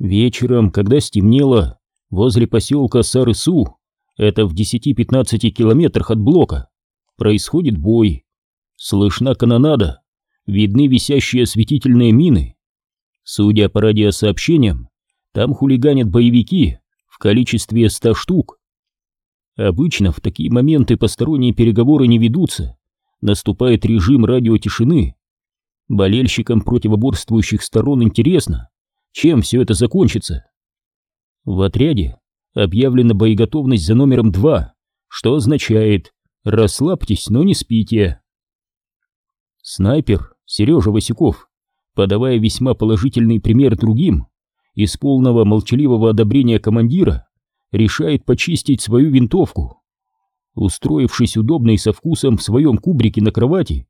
Вечером, когда стемнело, возле поселка Сарысу, это в 10-15 километрах от блока, происходит бой. Слышна канонада, видны висящие осветительные мины. Судя по радиосообщениям, там хулиганят боевики в количестве 100 штук. Обычно в такие моменты посторонние переговоры не ведутся, наступает режим радиотишины. Болельщикам противоборствующих сторон интересно, чем все это закончится. В отряде объявлена боеготовность за номером 2, что означает «расслабьтесь, но не спите». Снайпер Сережа Васюков, подавая весьма положительный пример другим, из полного молчаливого одобрения командира, решает почистить свою винтовку. Устроившись удобно и со вкусом в своем кубрике на кровати,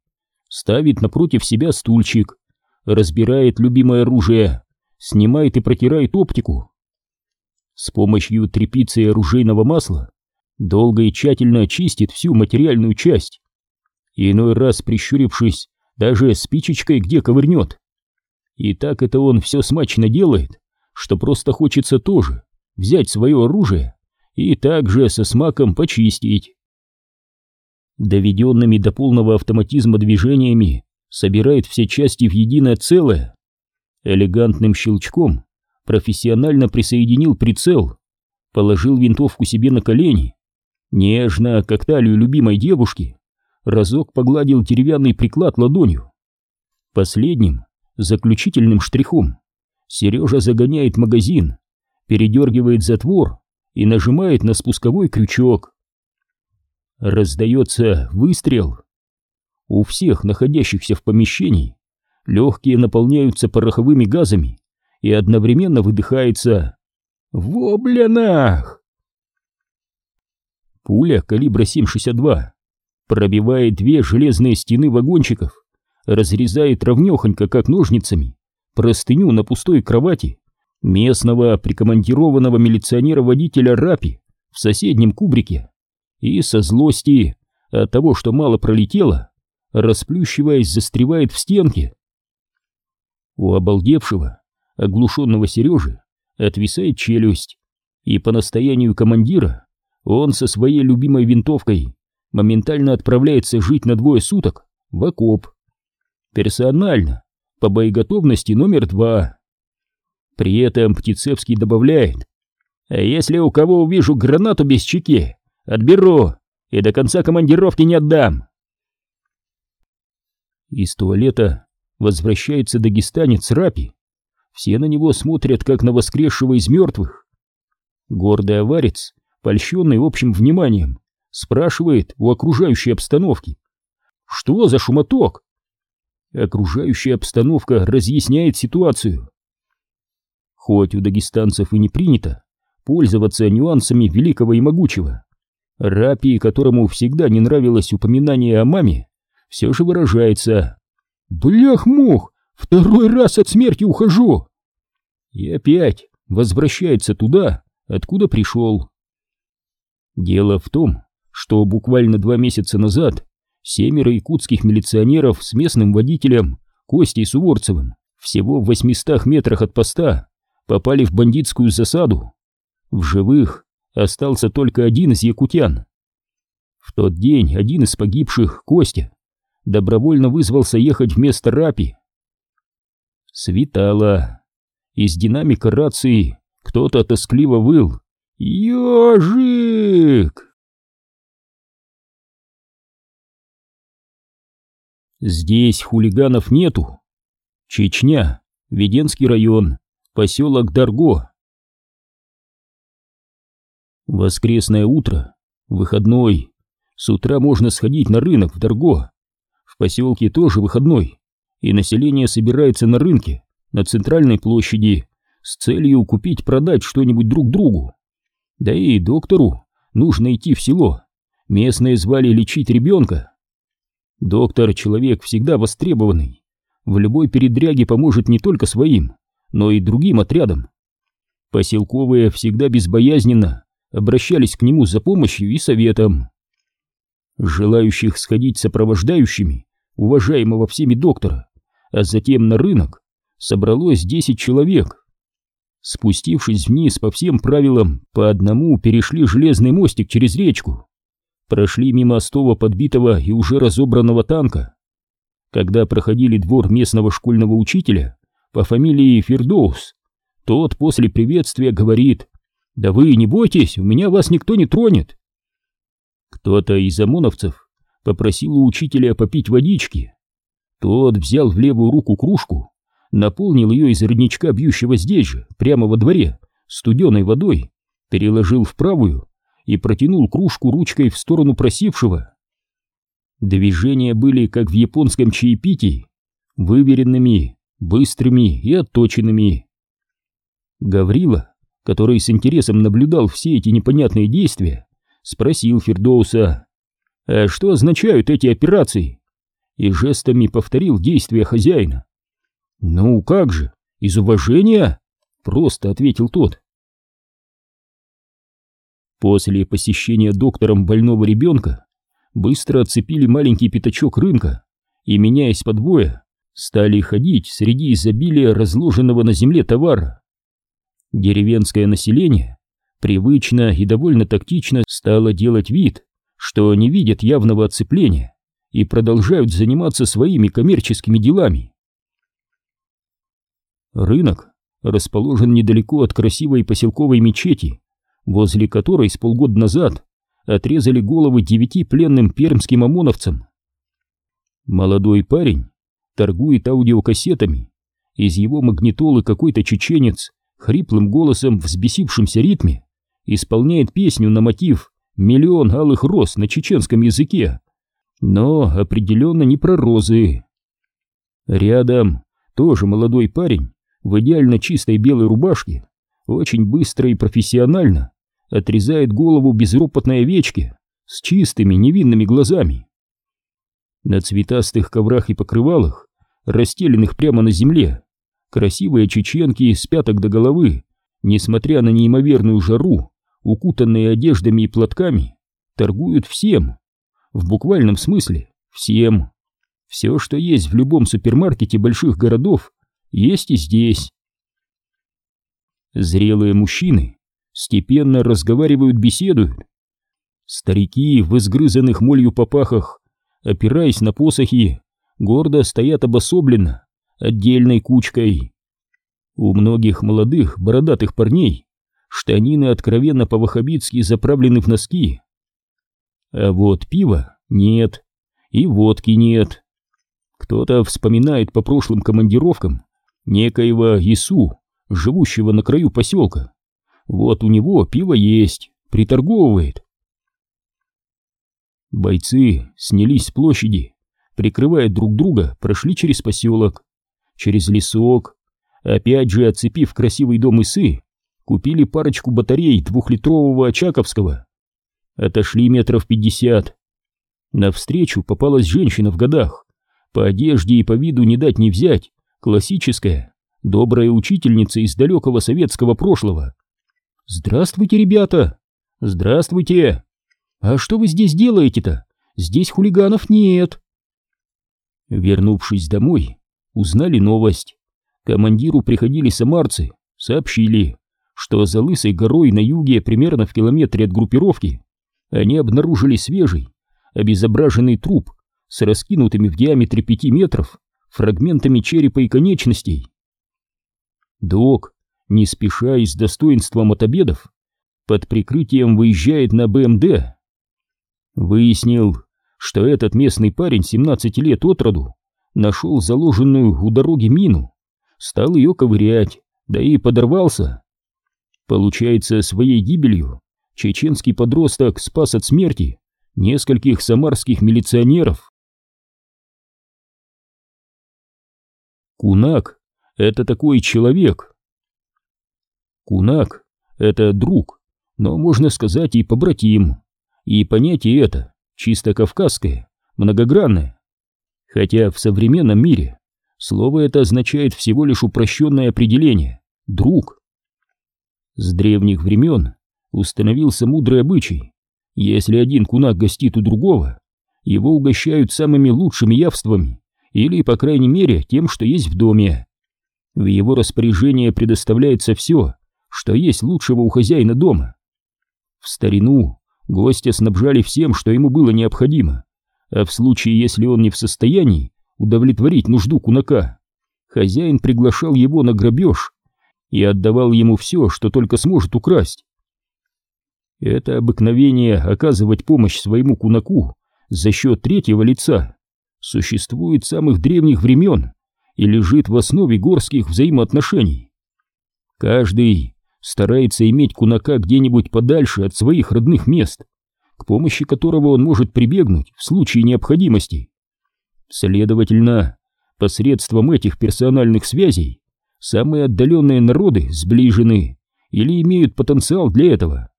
ставит напротив себя стульчик, разбирает любимое оружие, снимает и протирает оптику. С помощью тряпицы и оружейного масла долго и тщательно очистит всю материальную часть. Иной раз, прищурившись, даже спичечкой где ковырнет. И так это он все смачно делает, что просто хочется тоже взять свое оружие и также со смаком почистить. Доведенными до полного автоматизма движениями собирает все части в единое целое. Элегантным щелчком профессионально присоединил прицел, положил винтовку себе на колени, нежно, как талию любимой девушки, разок погладил деревянный приклад ладонью. Последним, заключительным штрихом, Сережа загоняет магазин, передергивает затвор и нажимает на спусковой крючок. Раздается выстрел. У всех находящихся в помещении легкие наполняются пороховыми газами и одновременно выдыхается «Воблянах!». Пуля калибра 7,62 пробивает две железные стены вагончиков, разрезает ровнёхонько, как ножницами, простыню на пустой кровати местного прикомандированного милиционера-водителя Рапи в соседнем кубрике и со злости от того, что мало пролетело, расплющиваясь, застревает в стенке. У обалдевшего, оглушенного Сережи отвисает челюсть, и по настоянию командира он со своей любимой винтовкой моментально отправляется жить на двое суток в окоп. Персонально, по боеготовности номер два. При этом Птицевский добавляет, «А если у кого увижу гранату без чеки, отберу и до конца командировки не отдам». Из туалета возвращается дагестанец Рапи. Все на него смотрят, как на воскресшего из мертвых. Гордый аварец, польщенный общим вниманием, спрашивает у окружающей обстановки. «Что за шумоток?» Окружающая обстановка разъясняет ситуацию. Хоть у дагестанцев и не принято пользоваться нюансами великого и могучего, Рапи, которому всегда не нравилось упоминание о маме, все же выражается «Блях-мух, второй раз от смерти ухожу!» И опять возвращается туда, откуда пришел. Дело в том, что буквально два месяца назад семеро якутских милиционеров с местным водителем Костей Суворцевым всего в 800 метрах от поста попали в бандитскую засаду. В живых остался только один из якутян. В тот день один из погибших, Костя, добровольно вызвался ехать вместо Рапи. Светало. Из динамика рации кто-то тоскливо выл. «Ежик!» Здесь хулиганов нету. Чечня, Веденский район, поселок Дарго. Воскресное утро, выходной. С утра можно сходить на рынок в Дарго. Поселке тоже выходной, и население собирается на рынке, на центральной площади, с целью купить-продать что-нибудь друг другу. Да и доктору нужно идти в село. Местные звали лечить ребенка. Доктор — человек всегда востребованный. В любой передряге поможет не только своим, но и другим отрядам. Поселковые всегда безбоязненно обращались к нему за помощью и советом. Желающих сходить сопровождающими уважаемого всеми доктора, а затем на рынок, собралось 10 человек. Спустившись вниз по всем правилам, по одному перешли железный мостик через речку. Прошли мимо остова подбитого и уже разобранного танка. Когда проходили двор местного школьного учителя по фамилии Фердоус, тот после приветствия говорит «Да вы не бойтесь, у меня вас никто не тронет». Кто-то из ОМОНовцев попросил у учителя попить водички. Тот взял в левую руку кружку, наполнил ее из родничка, бьющего здесь же, прямо во дворе, студеной водой, переложил в правую и протянул кружку ручкой в сторону просившего. Движения были, как в японском чаепитии, выверенными, быстрыми и отточенными. Гаврила, который с интересом наблюдал все эти непонятные действия, спросил Фердоуса, «А что означают эти операции?» и жестами повторил действия хозяина. «Ну как же, из уважения?» — просто ответил тот. После посещения доктором больного ребенка быстро отцепили маленький пятачок рынка и, меняясь по двое, стали ходить среди изобилия разложенного на земле товара. Деревенское население привычно и довольно тактично стало делать вид, что не видят явного отцепления и продолжают заниматься своими коммерческими делами. Рынок расположен недалеко от красивой поселковой мечети, возле которой с полгода назад отрезали головы девяти пленным пермским ОМОНовцам. Молодой парень торгует аудиокассетами, из его магнитолы какой-то чеченец хриплым голосом в взбесившемся ритме исполняет песню на мотив «Миллион алых роз» на чеченском языке, но определенно не про розы. Рядом тоже молодой парень в идеально чистой белой рубашке, очень быстро и профессионально отрезает голову безропотной овечке с чистыми невинными глазами. На цветастых коврах и покрывалах, расстеленных прямо на земле, красивые чеченки с пяток до головы, несмотря на неимоверную жару, укутанные одеждами и платками, торгуют всем, в буквальном смысле всем. Все, что есть в любом супермаркете больших городов, есть и здесь. Зрелые мужчины степенно разговаривают, беседуют. Старики в изгрызанных молью попахах, опираясь на посохи, гордо стоят обособленно, отдельной кучкой. У многих молодых бородатых парней штанины откровенно по-вахабитски заправлены в носки. А вот пива нет, и водки нет. Кто-то вспоминает по прошлым командировкам некоего Ису, живущего на краю поселка. Вот у него пиво есть, приторговывает. Бойцы снялись с площади, прикрывая друг друга, прошли через поселок, через лесок, опять же отцепив красивый дом Исы, купили парочку батарей двухлитрового Очаковского. Отошли метров пятьдесят. Навстречу попалась женщина в годах, по одежде и по виду не дать не взять, классическая, добрая учительница из далекого советского прошлого. «Здравствуйте, ребята!» «Здравствуйте!» «А что вы здесь делаете-то? Здесь хулиганов нет!» Вернувшись домой, узнали новость. Командиру приходили самарцы, сообщили, что за Лысой горой на юге, примерно в километре от группировки, они обнаружили свежий, обезображенный труп с раскинутыми в диаметре пяти метров фрагментами черепа и конечностей. Док не спеша и с достоинством от обедов, под прикрытием выезжает на БМД. Выяснил, что этот местный парень 17 лет от роду нашел заложенную у дороги мину, стал ее ковырять, да и подорвался. Получается, своей гибелью чеченский подросток спас от смерти нескольких самарских милиционеров. Кунак — это такой человек, Кунак — это друг, но можно сказать и побратим. И понятие это чисто кавказское, многогранное. Хотя в современном мире слово это означает всего лишь упрощенное определение «друг». С древних времен установился мудрый обычай. Если один кунак гостит у другого, его угощают самыми лучшими явствами или, по крайней мере, тем, что есть в доме. В его распоряжение предоставляется все, что есть лучшего у хозяина дома. В старину гостя снабжали всем, что ему было необходимо, а в случае, если он не в состоянии удовлетворить нужду кунака, хозяин приглашал его на грабеж и отдавал ему все, что только сможет украсть. Это обыкновение оказывать помощь своему кунаку за счет третьего лица существует с самых древних времен и лежит в основе горских взаимоотношений. Каждый старается иметь кунака где-нибудь подальше от своих родных мест, к помощи которого он может прибегнуть в случае необходимости. Следовательно, посредством этих персональных связей самые отдаленные народы сближены или имеют потенциал для этого.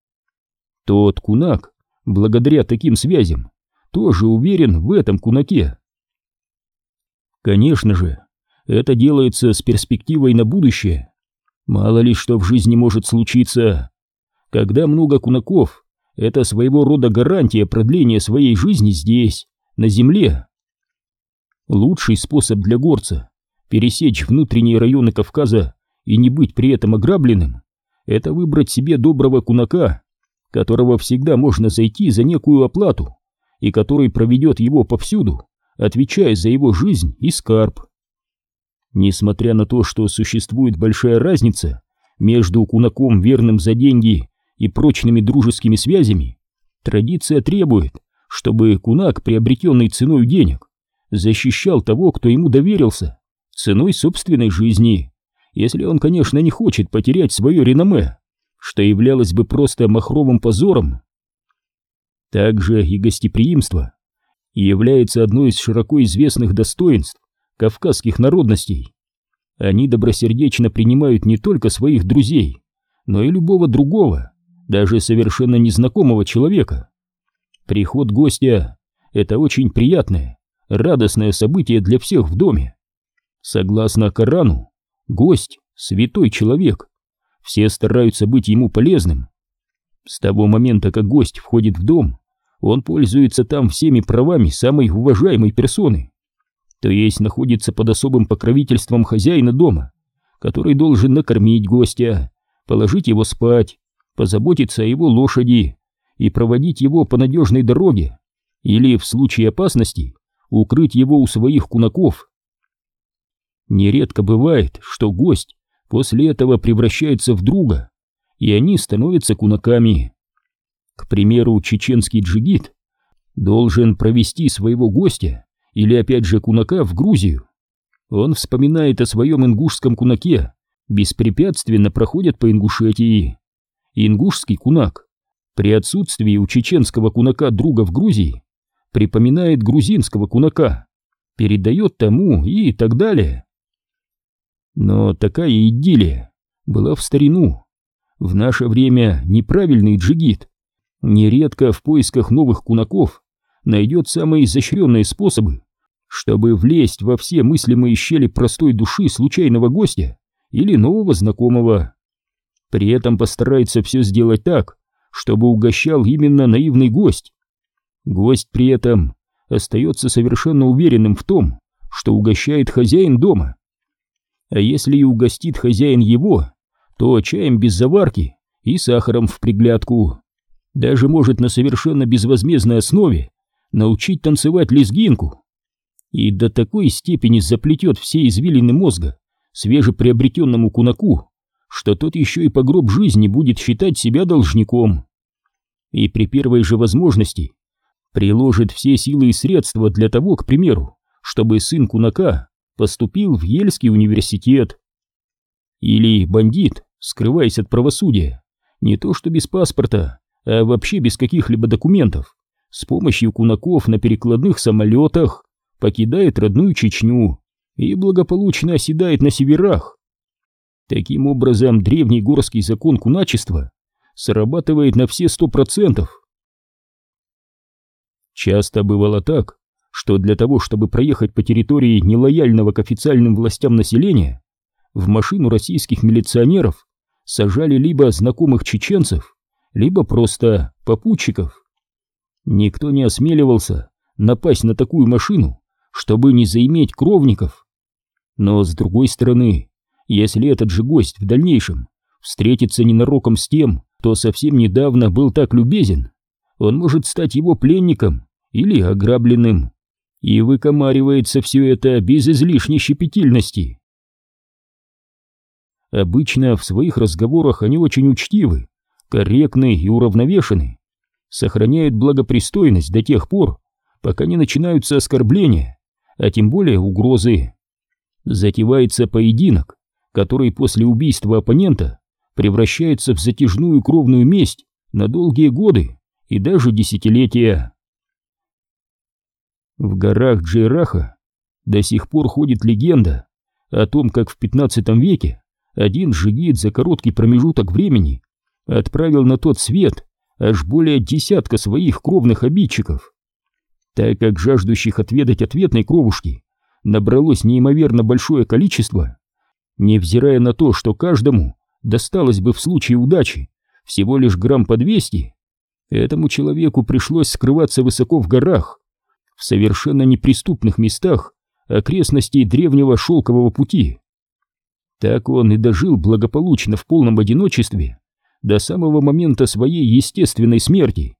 Тот кунак, благодаря таким связям, тоже уверен в этом кунаке. Конечно же, это делается с перспективой на будущее. Мало ли что в жизни может случиться. Когда много кунаков, это своего рода гарантия продления своей жизни здесь, на земле. Лучший способ для горца пересечь внутренние районы Кавказа и не быть при этом ограбленным, это выбрать себе доброго кунака, которого всегда можно зайти за некую оплату и который проведет его повсюду, отвечая за его жизнь и скарб. Несмотря на то, что существует большая разница между кунаком, верным за деньги, и прочными дружескими связями, традиция требует, чтобы кунак, приобретенный ценой денег, защищал того, кто ему доверился, ценой собственной жизни, если он, конечно, не хочет потерять свое реноме, что являлось бы просто махровым позором. Также и гостеприимство является одной из широко известных достоинств кавказских народностей. Они добросердечно принимают не только своих друзей, но и любого другого, даже совершенно незнакомого человека. Приход гостя — это очень приятное, радостное событие для всех в доме. Согласно Корану, гость — святой человек. Все стараются быть ему полезным. С того момента, как гость входит в дом, он пользуется там всеми правами самой уважаемой персоны. То есть находится под особым покровительством хозяина дома, который должен накормить гостя, положить его спать, позаботиться о его лошади и проводить его по надежной дороге, или в случае опасности укрыть его у своих кунаков. Нередко бывает, что гость после этого превращается в друга, и они становятся кунаками. К примеру, чеченский джигит должен провести своего гостя или опять же кунака в Грузию. Он вспоминает о своем ингушском кунаке, беспрепятственно проходят по Ингушетии ингушский кунак при отсутствии у чеченского кунака друга в Грузии припоминает грузинского кунака, передает тому и так далее. Но такая идиллия была в старину. В наше время неправильный джигит нередко в поисках новых кунаков найдет самые изощренные способы, чтобы влезть во все мыслимые щели простой души случайного гостя или нового знакомого. При этом постарается все сделать так, чтобы угощал именно наивный гость. Гость при этом остается совершенно уверенным в том, что угощает хозяин дома. А если и угостит хозяин его, то чаем без заварки и сахаром в приглядку. Даже может на совершенно безвозмездной основе научить танцевать лезгинку. И до такой степени заплетет все извилины мозга свежеприобретенному кунаку, что тот еще и по гроб жизни будет считать себя должником. И при первой же возможности приложит все силы и средства для того, к примеру, чтобы сын Кунака поступил в Ельский университет. Или бандит, скрываясь от правосудия, не то что без паспорта, а вообще без каких-либо документов, с помощью кунаков на перекладных самолетах покидает родную Чечню и благополучно оседает на северах. Таким образом, древний горский закон куначества срабатывает на все сто процентов. Часто бывало так, что для того, чтобы проехать по территории нелояльного к официальным властям населения, в машину российских милиционеров сажали либо знакомых чеченцев, либо просто попутчиков. Никто не осмеливался напасть на такую машину, чтобы не заиметь кровников. Но с другой стороны, Если этот же гость в дальнейшем встретится ненароком с тем, кто совсем недавно был так любезен, он может стать его пленником или ограбленным. И выкомаривается все это без излишней щепетильности. Обычно в своих разговорах они очень учтивы, корректны и уравновешены, сохраняют благопристойность до тех пор, пока не начинаются оскорбления, а тем более угрозы. Затевается поединок, который после убийства оппонента превращается в затяжную кровную месть на долгие годы и даже десятилетия. В горах Джейраха до сих пор ходит легенда о том, как в 15 веке один джигит за короткий промежуток времени отправил на тот свет аж более десятка своих кровных обидчиков. Так как жаждущих отведать ответной кровушки набралось неимоверно большое количество, невзирая на то, что каждому досталось бы в случае удачи всего лишь грамм по 200, этому человеку пришлось скрываться высоко в горах, в совершенно неприступных местах окрестностей древнего шелкового пути. Так он и дожил благополучно в полном одиночестве до самого момента своей естественной смерти.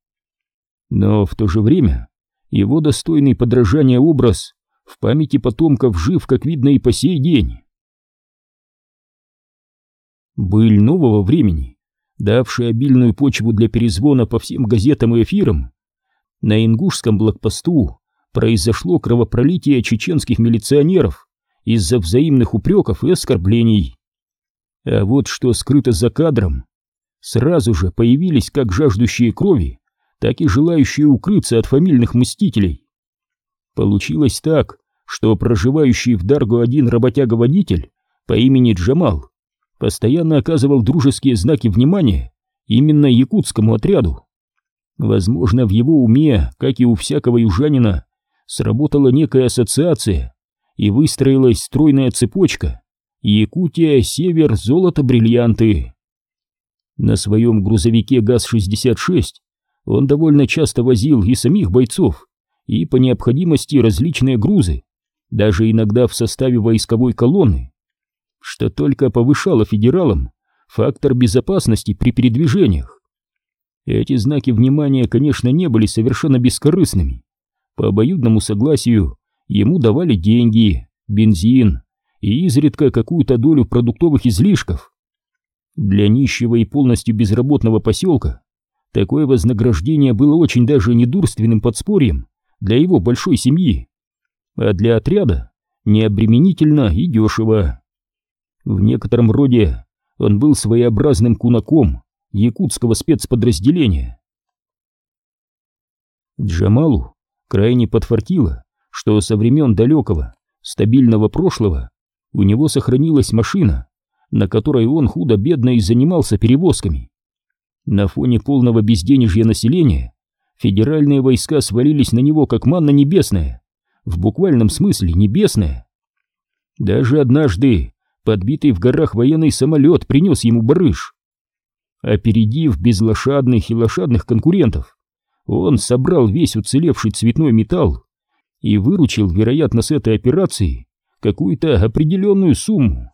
Но в то же время его достойный подражания образ в памяти потомков жив, как видно, и по сей день. Быль нового времени, давший обильную почву для перезвона по всем газетам и эфирам, на ингушском блокпосту произошло кровопролитие чеченских милиционеров из-за взаимных упреков и оскорблений. А вот что скрыто за кадром, сразу же появились как жаждущие крови, так и желающие укрыться от фамильных мстителей. Получилось так, что проживающий в Дарго один работяга-водитель по имени Джамал постоянно оказывал дружеские знаки внимания именно якутскому отряду. Возможно, в его уме, как и у всякого южанина, сработала некая ассоциация и выстроилась стройная цепочка Якутия, север, золото, бриллианты. На своем грузовике ГАЗ-66 он довольно часто возил и самих бойцов, и по необходимости различные грузы, даже иногда в составе войсковой колонны что только повышало федералам фактор безопасности при передвижениях. Эти знаки внимания, конечно, не были совершенно бескорыстными. По обоюдному согласию ему давали деньги, бензин и изредка какую-то долю продуктовых излишков. Для нищего и полностью безработного поселка такое вознаграждение было очень даже недурственным подспорьем для его большой семьи, а для отряда необременительно и дешево. В некотором роде он был своеобразным кунаком якутского спецподразделения. Джамалу крайне подфартило, что со времен далекого, стабильного прошлого у него сохранилась машина, на которой он худо-бедно и занимался перевозками. На фоне полного безденежья населения федеральные войска свалились на него как манна небесная, в буквальном смысле небесная. Даже однажды подбитый в горах военный самолет принес ему барыш. Опередив безлошадных и лошадных конкурентов, он собрал весь уцелевший цветной металл и выручил, вероятно, с этой операции какую-то определенную сумму.